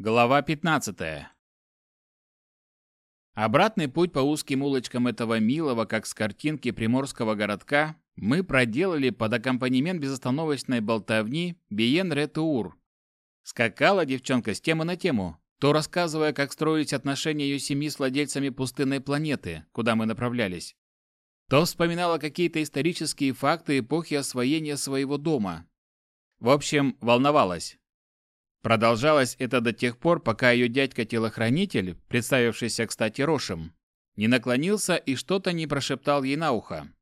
Глава 15. Обратный путь по узким улочкам этого милого, как с картинки приморского городка, мы проделали под аккомпанемент безостановочной болтовни Биен Ретуур. Скакала девчонка с темы на тему, то рассказывая, как строились отношения ее семьи с владельцами пустынной планеты, куда мы направлялись, то вспоминала какие-то исторические факты эпохи освоения своего дома. В общем, волновалась. Продолжалось это до тех пор, пока ее дядька-телохранитель, представившийся, кстати, Рошем, не наклонился и что-то не прошептал ей на ухо.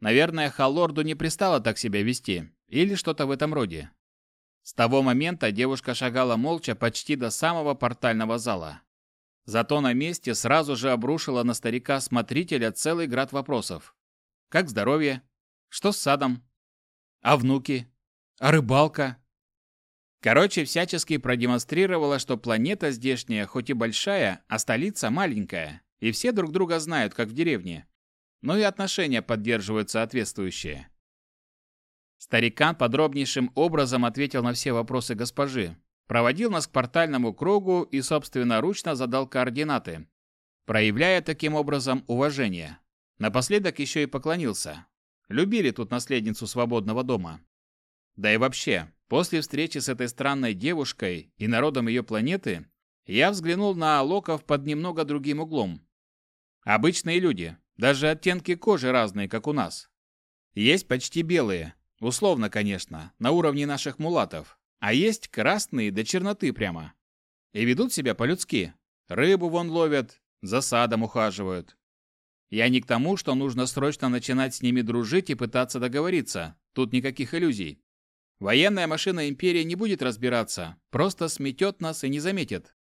Наверное, Халлорду не пристало так себя вести, или что-то в этом роде. С того момента девушка шагала молча почти до самого портального зала. Зато на месте сразу же обрушила на старика-смотрителя целый град вопросов. Как здоровье? Что с садом? А внуки? А рыбалка? Короче, всячески продемонстрировала, что планета здешняя хоть и большая, а столица маленькая, и все друг друга знают, как в деревне. Но и отношения поддерживают соответствующие. Старикан подробнейшим образом ответил на все вопросы госпожи, проводил нас к портальному кругу и собственноручно задал координаты, проявляя таким образом уважение. Напоследок еще и поклонился. Любили тут наследницу свободного дома. Да и вообще, После встречи с этой странной девушкой и народом ее планеты, я взглянул на Алоков под немного другим углом. Обычные люди, даже оттенки кожи разные, как у нас. Есть почти белые, условно, конечно, на уровне наших мулатов, а есть красные до черноты прямо. И ведут себя по-людски. Рыбу вон ловят, за садом ухаживают. Я не к тому, что нужно срочно начинать с ними дружить и пытаться договориться. Тут никаких иллюзий. Военная машина Империи не будет разбираться, просто сметет нас и не заметит.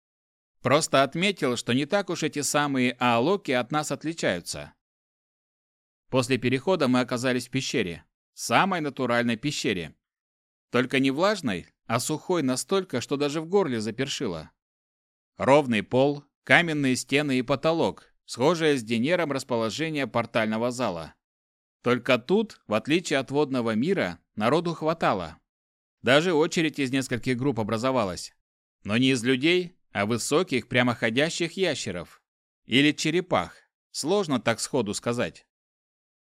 Просто отметил, что не так уж эти самые аалоки от нас отличаются. После перехода мы оказались в пещере. Самой натуральной пещере. Только не влажной, а сухой настолько, что даже в горле запершило. Ровный пол, каменные стены и потолок, схожее с Денером расположение портального зала. Только тут, в отличие от водного мира, народу хватало. Даже очередь из нескольких групп образовалась. Но не из людей, а высоких прямоходящих ящеров. Или черепах. Сложно так сходу сказать.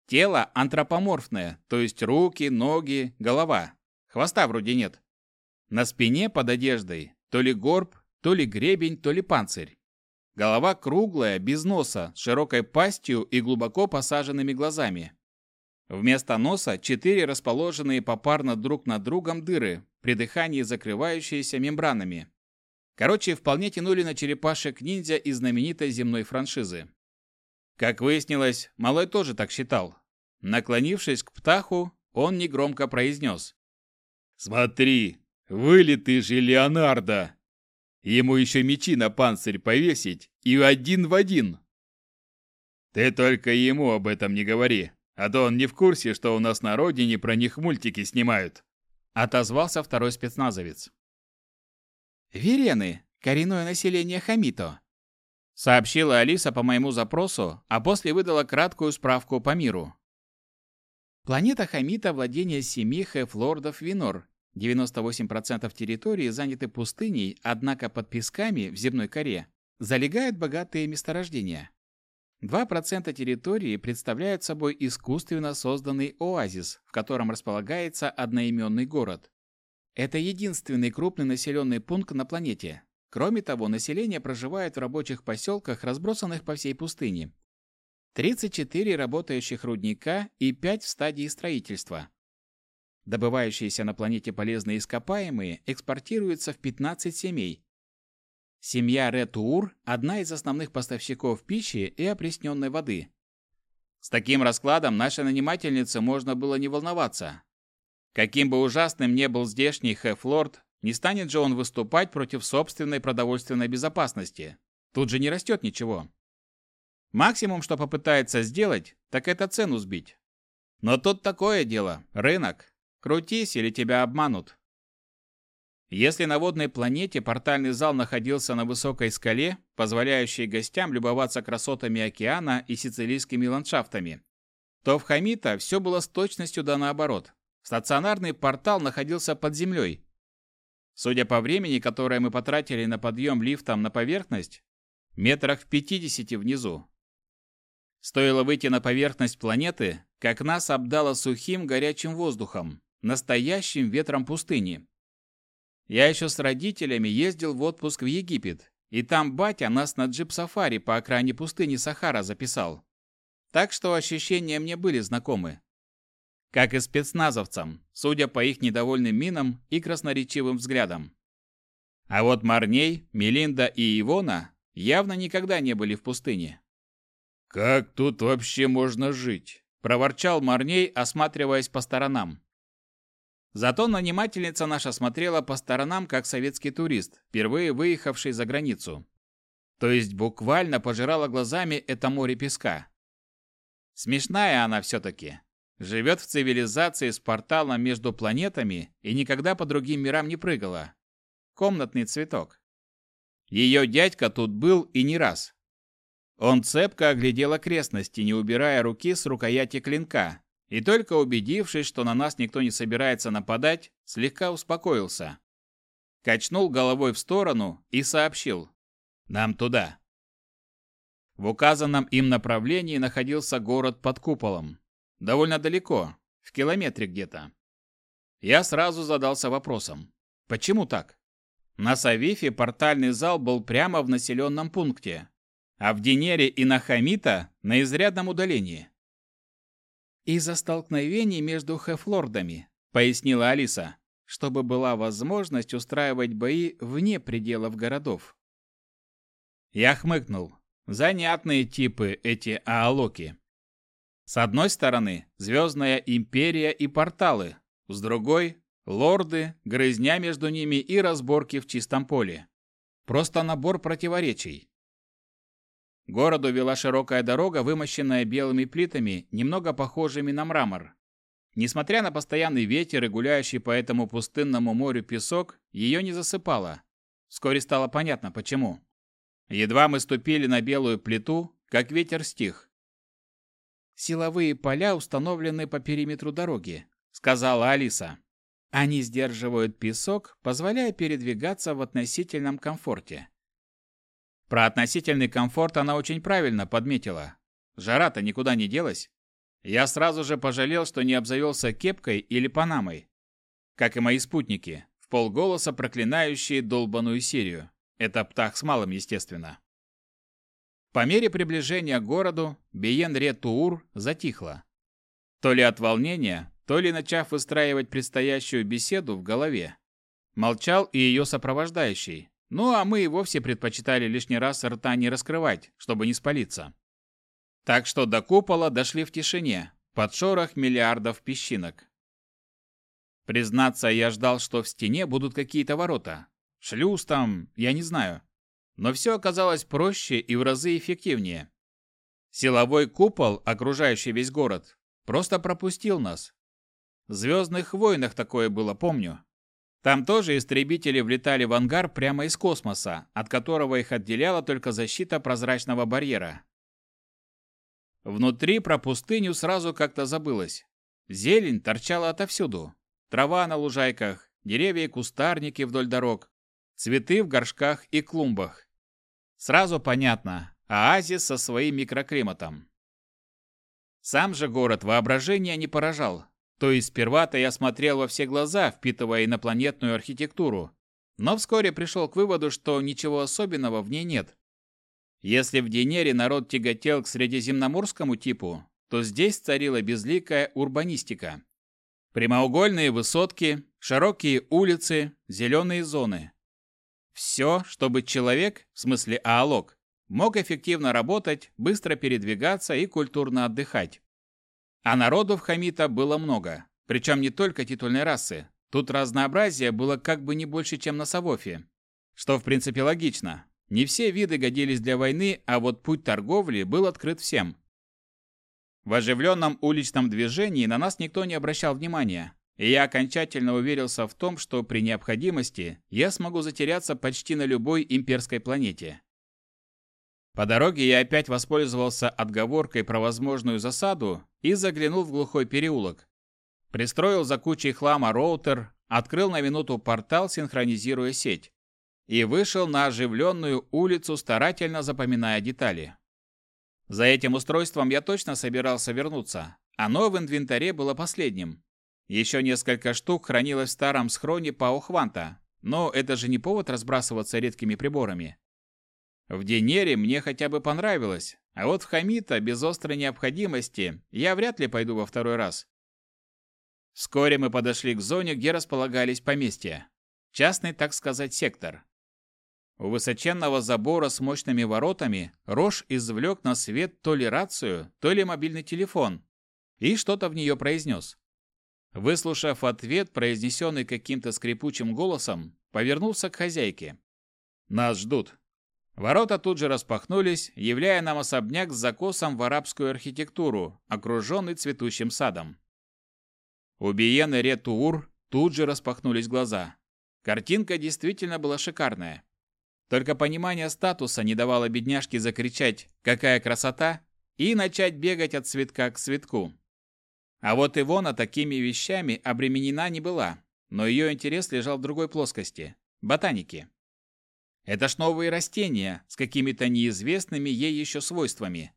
Тело антропоморфное, то есть руки, ноги, голова. Хвоста вроде нет. На спине под одеждой то ли горб, то ли гребень, то ли панцирь. Голова круглая, без носа, с широкой пастью и глубоко посаженными глазами. Вместо носа четыре расположенные попарно друг над другом дыры, при дыхании закрывающиеся мембранами. Короче, вполне тянули на черепашек-ниндзя из знаменитой земной франшизы. Как выяснилось, Малой тоже так считал. Наклонившись к Птаху, он негромко произнес. «Смотри, вылитый же Леонардо! Ему еще мечи на панцирь повесить и один в один!» «Ты только ему об этом не говори, а то он не в курсе, что у нас на родине про них мультики снимают. Отозвался второй спецназовец. Верены, коренное население Хамито. Сообщила Алиса по моему запросу, а после выдала краткую справку по миру. Планета Хамита – владение семи хефлордов Винор. 98% территории заняты пустыней, однако под песками в земной коре залегают богатые месторождения. 2% территории представляют собой искусственно созданный оазис, в котором располагается одноименный город. Это единственный крупный населенный пункт на планете. Кроме того, население проживает в рабочих поселках, разбросанных по всей пустыне. 34 работающих рудника и 5 в стадии строительства. Добывающиеся на планете полезные ископаемые экспортируются в 15 семей, Семья Ретуур – одна из основных поставщиков пищи и опресненной воды. С таким раскладом нашей нанимательнице можно было не волноваться. Каким бы ужасным ни был здешний Хефлорд, не станет же он выступать против собственной продовольственной безопасности. Тут же не растет ничего. Максимум, что попытается сделать, так это цену сбить. Но тут такое дело, рынок. Крутись, или тебя обманут. Если на водной планете портальный зал находился на высокой скале, позволяющей гостям любоваться красотами океана и сицилийскими ландшафтами, то в Хамита все было с точностью да наоборот. Стационарный портал находился под землей. Судя по времени, которое мы потратили на подъем лифтом на поверхность, метрах в 50 внизу. Стоило выйти на поверхность планеты, как нас обдало сухим горячим воздухом, настоящим ветром пустыни. Я еще с родителями ездил в отпуск в Египет, и там батя нас на джип-сафари по окраине пустыни Сахара записал. Так что ощущения мне были знакомы. Как и спецназовцам, судя по их недовольным минам и красноречивым взглядам. А вот Марней, Мелинда и Ивона явно никогда не были в пустыне. «Как тут вообще можно жить?» – проворчал Марней, осматриваясь по сторонам. Зато нанимательница наша смотрела по сторонам, как советский турист, впервые выехавший за границу. То есть буквально пожирала глазами это море песка. Смешная она все-таки. Живет в цивилизации с порталом между планетами и никогда по другим мирам не прыгала. Комнатный цветок. Ее дядька тут был и не раз. Он цепко оглядел окрестности, не убирая руки с рукояти клинка, и только убедившись, что на нас никто не собирается нападать, слегка успокоился. Качнул головой в сторону и сообщил. «Нам туда». В указанном им направлении находился город под куполом. Довольно далеко, в километре где-то. Я сразу задался вопросом. Почему так? На Савифе портальный зал был прямо в населенном пункте, а в Динере и на Хамита на изрядном удалении. «Из-за столкновений между хефлордами», — пояснила Алиса, чтобы была возможность устраивать бои вне пределов городов. Я хмыкнул. Занятные типы эти аалоки. С одной стороны, Звездная империя и порталы, с другой – лорды, грызня между ними и разборки в чистом поле. Просто набор противоречий. Городу вела широкая дорога, вымощенная белыми плитами, немного похожими на мрамор. Несмотря на постоянный ветер и гуляющий по этому пустынному морю песок, ее не засыпало. Вскоре стало понятно, почему. Едва мы ступили на белую плиту, как ветер стих. Силовые поля установлены по периметру дороги, сказала Алиса. Они сдерживают песок, позволяя передвигаться в относительном комфорте. Про относительный комфорт она очень правильно подметила. Жара-то никуда не делась. Я сразу же пожалел, что не обзавелся кепкой или панамой. Как и мои спутники, в полголоса проклинающие долбаную Сирию. Это птах с малым, естественно. По мере приближения к городу Биен-Ре-Туур затихла. То ли от волнения, то ли начав выстраивать предстоящую беседу в голове. Молчал и ее сопровождающий. Ну а мы и вовсе предпочитали лишний раз рта не раскрывать, чтобы не спалиться. Так что до купола дошли в тишине, под шорох миллиардов песчинок. Признаться, я ждал, что в стене будут какие-то ворота. Шлюз там, я не знаю. Но все оказалось проще и в разы эффективнее. Силовой купол, окружающий весь город, просто пропустил нас. В «Звездных войнах» такое было, помню. Там тоже истребители влетали в ангар прямо из космоса, от которого их отделяла только защита прозрачного барьера. Внутри про пустыню сразу как-то забылось. Зелень торчала отовсюду. Трава на лужайках, деревья и кустарники вдоль дорог. Цветы в горшках и клумбах. Сразу понятно, оазис со своим микроклиматом. Сам же город воображения не поражал. То есть сперва-то я смотрел во все глаза, впитывая инопланетную архитектуру, но вскоре пришел к выводу, что ничего особенного в ней нет. Если в Денере народ тяготел к средиземноморскому типу, то здесь царила безликая урбанистика. Прямоугольные высотки, широкие улицы, зеленые зоны. Все, чтобы человек, в смысле аалог, мог эффективно работать, быстро передвигаться и культурно отдыхать. А народу в Хамита было много, причем не только титульной расы. Тут разнообразие было как бы не больше, чем на Савофе. Что в принципе логично. Не все виды годились для войны, а вот путь торговли был открыт всем. В оживленном уличном движении на нас никто не обращал внимания, и я окончательно уверился в том, что при необходимости я смогу затеряться почти на любой имперской планете. По дороге я опять воспользовался отговоркой про возможную засаду и заглянул в глухой переулок. Пристроил за кучей хлама роутер, открыл на минуту портал, синхронизируя сеть, и вышел на оживленную улицу, старательно запоминая детали. За этим устройством я точно собирался вернуться. Оно в инвентаре было последним. Еще несколько штук хранилось в старом схроне Паухванта, но это же не повод разбрасываться редкими приборами. В Денере мне хотя бы понравилось, а вот в Хамита без острой необходимости я вряд ли пойду во второй раз. Вскоре мы подошли к зоне, где располагались поместья. Частный, так сказать, сектор. У высоченного забора с мощными воротами Рош извлек на свет то ли рацию, то ли мобильный телефон и что-то в нее произнес. Выслушав ответ, произнесенный каким-то скрипучим голосом, повернулся к хозяйке. «Нас ждут». Ворота тут же распахнулись, являя нам особняк с закосом в арабскую архитектуру, окруженный цветущим садом. У Биены Ретуур тут же распахнулись глаза. Картинка действительно была шикарная. Только понимание статуса не давало бедняжке закричать «Какая красота!» и начать бегать от цветка к цветку. А вот Ивона такими вещами обременена не была, но ее интерес лежал в другой плоскости – ботанике. Это ж новые растения с какими-то неизвестными ей еще свойствами.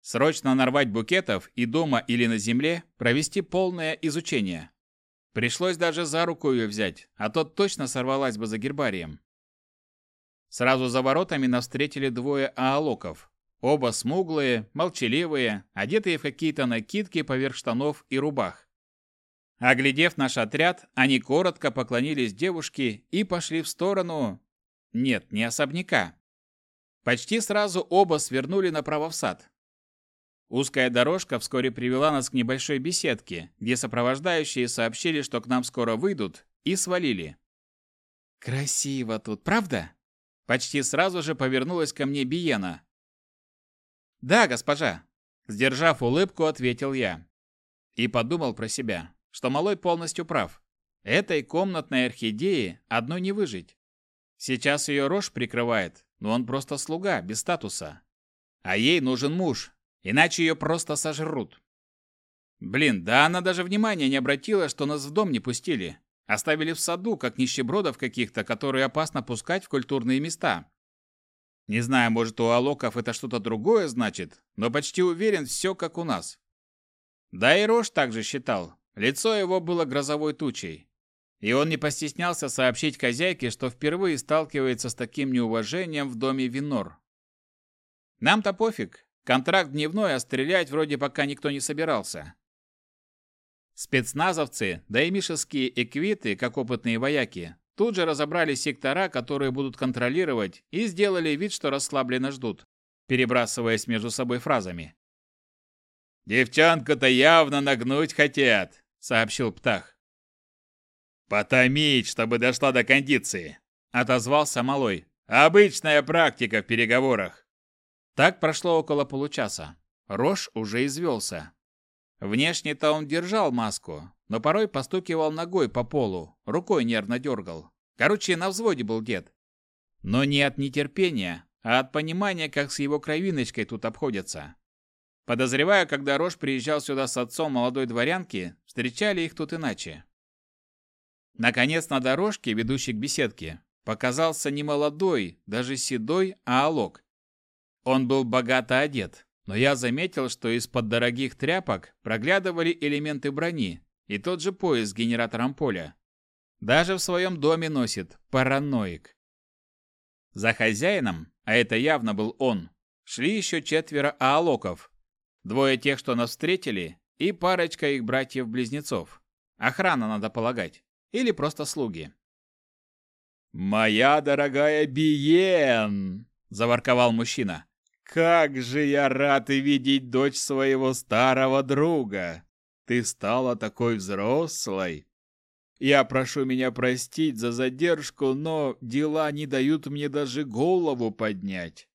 Срочно нарвать букетов и дома или на земле провести полное изучение. Пришлось даже за руку ее взять, а то точно сорвалась бы за гербарием. Сразу за воротами нас встретили двое аалоков. Оба смуглые, молчаливые, одетые в какие-то накидки поверх штанов и рубах. Оглядев наш отряд, они коротко поклонились девушке и пошли в сторону... Нет, не особняка. Почти сразу оба свернули направо в сад. Узкая дорожка вскоре привела нас к небольшой беседке, где сопровождающие сообщили, что к нам скоро выйдут, и свалили. «Красиво тут, правда?» Почти сразу же повернулась ко мне Биена, «Да, госпожа», – сдержав улыбку, ответил я. И подумал про себя, что малой полностью прав. Этой комнатной орхидеи одной не выжить. Сейчас ее рожь прикрывает, но он просто слуга, без статуса. А ей нужен муж, иначе ее просто сожрут. Блин, да она даже внимания не обратила, что нас в дом не пустили. Оставили в саду, как нищебродов каких-то, которые опасно пускать в культурные места. Не знаю, может, у алоков это что-то другое значит, но почти уверен, все как у нас. Да и Рош также считал. Лицо его было грозовой тучей. И он не постеснялся сообщить хозяйке, что впервые сталкивается с таким неуважением в доме Винор. Нам-то пофиг. Контракт дневной, а стрелять вроде пока никто не собирался. Спецназовцы, да и мишеские эквиты, как опытные вояки, Тут же разобрали сектора, которые будут контролировать, и сделали вид, что расслабленно ждут, перебрасываясь между собой фразами. «Девчонку-то явно нагнуть хотят», — сообщил Птах. «Потомить, чтобы дошла до кондиции», — отозвался Малой. «Обычная практика в переговорах». Так прошло около получаса. Рош уже извелся. Внешне-то он держал маску, но порой постукивал ногой по полу, рукой нервно дергал. Короче, на взводе был дед. Но не от нетерпения, а от понимания, как с его кровиночкой тут обходятся. Подозреваю, когда Рош приезжал сюда с отцом молодой дворянки, встречали их тут иначе. Наконец, на дорожке, ведущей к беседке, показался не молодой, даже седой, а алок. Он был богато одет, но я заметил, что из-под дорогих тряпок проглядывали элементы брони, и тот же пояс с генератором поля. Даже в своем доме носит, параноик. За хозяином, а это явно был он, шли еще четверо аалоков. Двое тех, что нас встретили, и парочка их братьев-близнецов. Охрана, надо полагать. Или просто слуги. «Моя дорогая Биен!» – заворковал мужчина. «Как же я рад видеть дочь своего старого друга! Ты стала такой взрослой. Я прошу меня простить за задержку, но дела не дают мне даже голову поднять.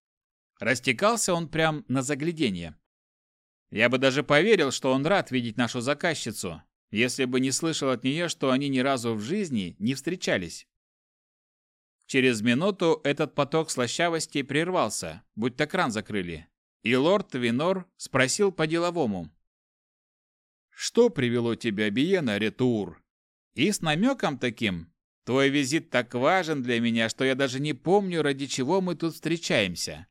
Растекался он прям на загляденье. Я бы даже поверил, что он рад видеть нашу заказчицу, если бы не слышал от нее, что они ни разу в жизни не встречались. Через минуту этот поток слащавости прервался, будто кран закрыли, и лорд Винор спросил по-деловому. Что привело тебя, Биена, Ретур? И с намеком таким. Твой визит так важен для меня, что я даже не помню, ради чего мы тут встречаемся.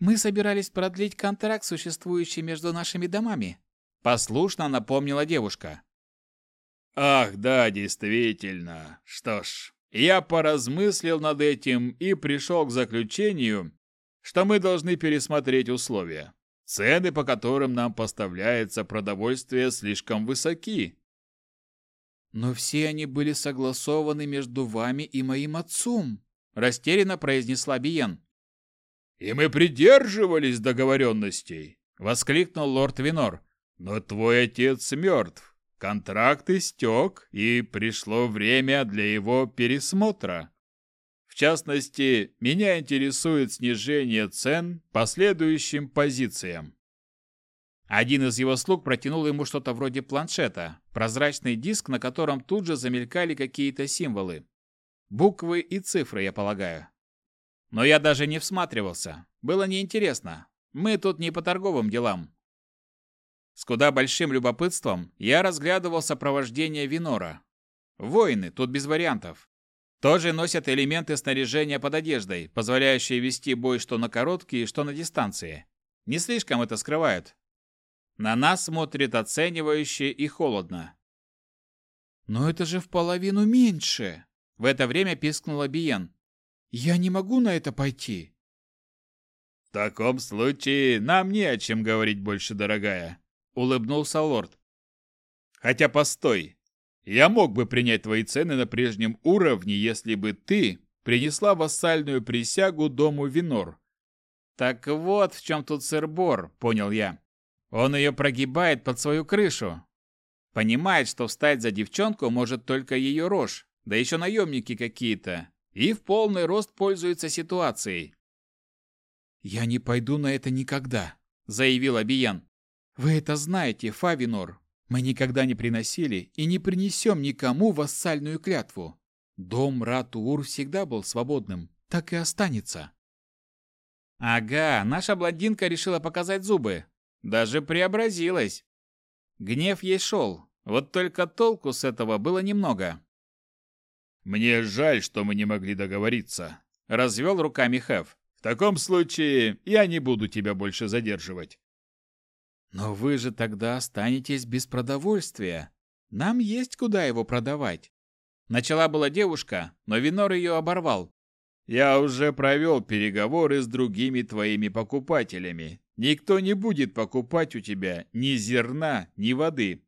Мы собирались продлить контракт, существующий между нашими домами, послушно напомнила девушка. Ах, да, действительно. Что ж, я поразмыслил над этим и пришел к заключению, что мы должны пересмотреть условия. Цены, по которым нам поставляется продовольствие, слишком высоки. Но все они были согласованы между вами и моим отцом, растерянно произнесла Биен. И мы придерживались договоренностей, воскликнул лорд Винор. Но твой отец мертв. Контракт истек, и пришло время для его пересмотра. В частности, меня интересует снижение цен по следующим позициям. Один из его слуг протянул ему что-то вроде планшета, прозрачный диск, на котором тут же замелькали какие-то символы. Буквы и цифры, я полагаю. Но я даже не всматривался. Было неинтересно. Мы тут не по торговым делам. С куда большим любопытством я разглядывал сопровождение Винора. Воины, тут без вариантов. Тоже носят элементы снаряжения под одеждой, позволяющие вести бой что на короткие, что на дистанции. Не слишком это скрывают. На нас смотрит оценивающе и холодно. «Но это же в половину меньше!» В это время пискнула Биен. «Я не могу на это пойти!» «В таком случае нам не о чем говорить больше, дорогая улыбнулся лорд. Хотя постой. Я мог бы принять твои цены на прежнем уровне, если бы ты принесла вассальную присягу дому Винор. Так вот в чем тут сыр-бор, понял я. Он ее прогибает под свою крышу. Понимает, что встать за девчонку может только ее рожь, да еще наемники какие-то, и в полный рост пользуется ситуацией. «Я не пойду на это никогда», — заявил Абиян. Вы это знаете, Фавинор. Мы никогда не приносили и не принесем никому вассальную клятву. Дом Ратуур всегда был свободным, так и останется. Ага, наша блондинка решила показать зубы. Даже преобразилась. Гнев ей шел, вот только толку с этого было немного. «Мне жаль, что мы не могли договориться», — развел руками Хеф. «В таком случае я не буду тебя больше задерживать. Но вы же тогда останетесь без продовольствия. Нам есть куда его продавать. Начала была девушка, но Винор ее оборвал. Я уже провел переговоры с другими твоими покупателями. Никто не будет покупать у тебя ни зерна, ни воды.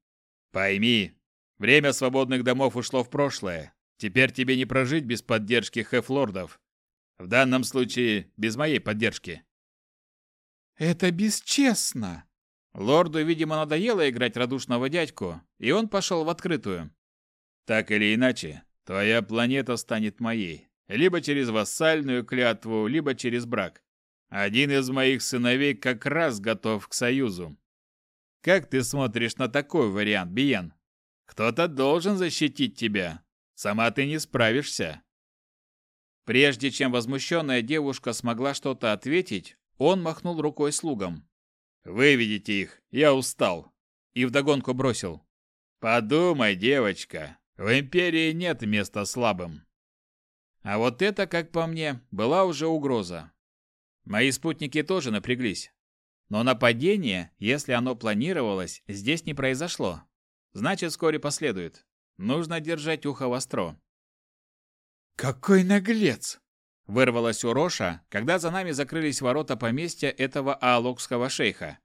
Пойми, время свободных домов ушло в прошлое. Теперь тебе не прожить без поддержки хефлордов. В данном случае без моей поддержки. Это бесчестно, Лорду, видимо, надоело играть радушного дядьку, и он пошел в открытую. Так или иначе, твоя планета станет моей. Либо через вассальную клятву, либо через брак. Один из моих сыновей как раз готов к союзу. Как ты смотришь на такой вариант, Биен? Кто-то должен защитить тебя. Сама ты не справишься. Прежде чем возмущенная девушка смогла что-то ответить, он махнул рукой слугам. Выведите их, я устал. И вдогонку бросил. Подумай, девочка, в империи нет места слабым. А вот это, как по мне, была уже угроза. Мои спутники тоже напряглись. Но нападение, если оно планировалось, здесь не произошло. Значит, вскоре последует. Нужно держать ухо востро. «Какой наглец!» Вырвалось у Роша, когда за нами закрылись ворота поместья этого аалокского шейха.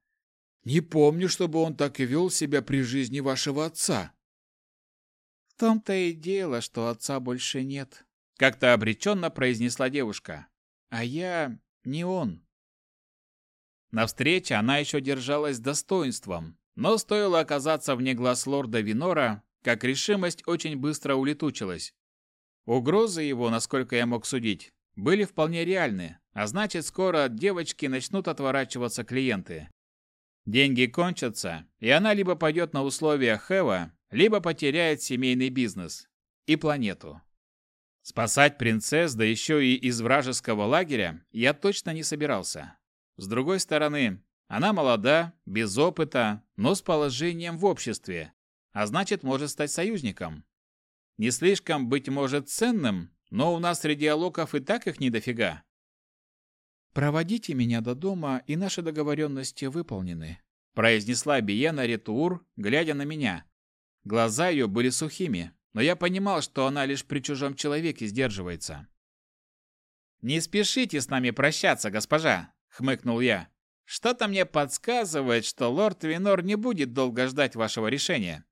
«Не помню, чтобы он так и вел себя при жизни вашего отца». «В том-то и дело, что отца больше нет», — как-то обреченно произнесла девушка. «А я не он». На встрече она еще держалась с достоинством, но стоило оказаться вне глаз лорда Винора, как решимость очень быстро улетучилась. Угрозы его, насколько я мог судить, были вполне реальны, а значит, скоро от девочки начнут отворачиваться клиенты. Деньги кончатся, и она либо пойдет на условия Хэва, либо потеряет семейный бизнес и планету. Спасать принцесс, да еще и из вражеского лагеря, я точно не собирался. С другой стороны, она молода, без опыта, но с положением в обществе. а значит, может стать союзником. Не слишком, быть может, ценным, но у нас среди алоков и так их не дофига. «Проводите меня до дома, и наши договоренности выполнены», произнесла Биена Ретур, глядя на меня. Глаза ее были сухими, но я понимал, что она лишь при чужом человеке сдерживается. «Не спешите с нами прощаться, госпожа», — хмыкнул я. «Что-то мне подсказывает, что лорд Винор не будет долго ждать вашего решения.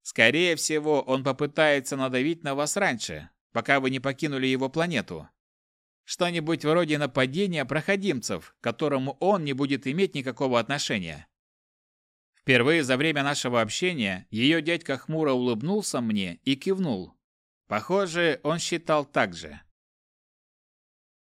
Скорее всего, он попытается надавить на вас раньше, пока вы не покинули его планету. Что-нибудь вроде нападения проходимцев, к которому он не будет иметь никакого отношения. Впервые за время нашего общения ее дядька хмуро улыбнулся мне и кивнул. Похоже, он считал так же.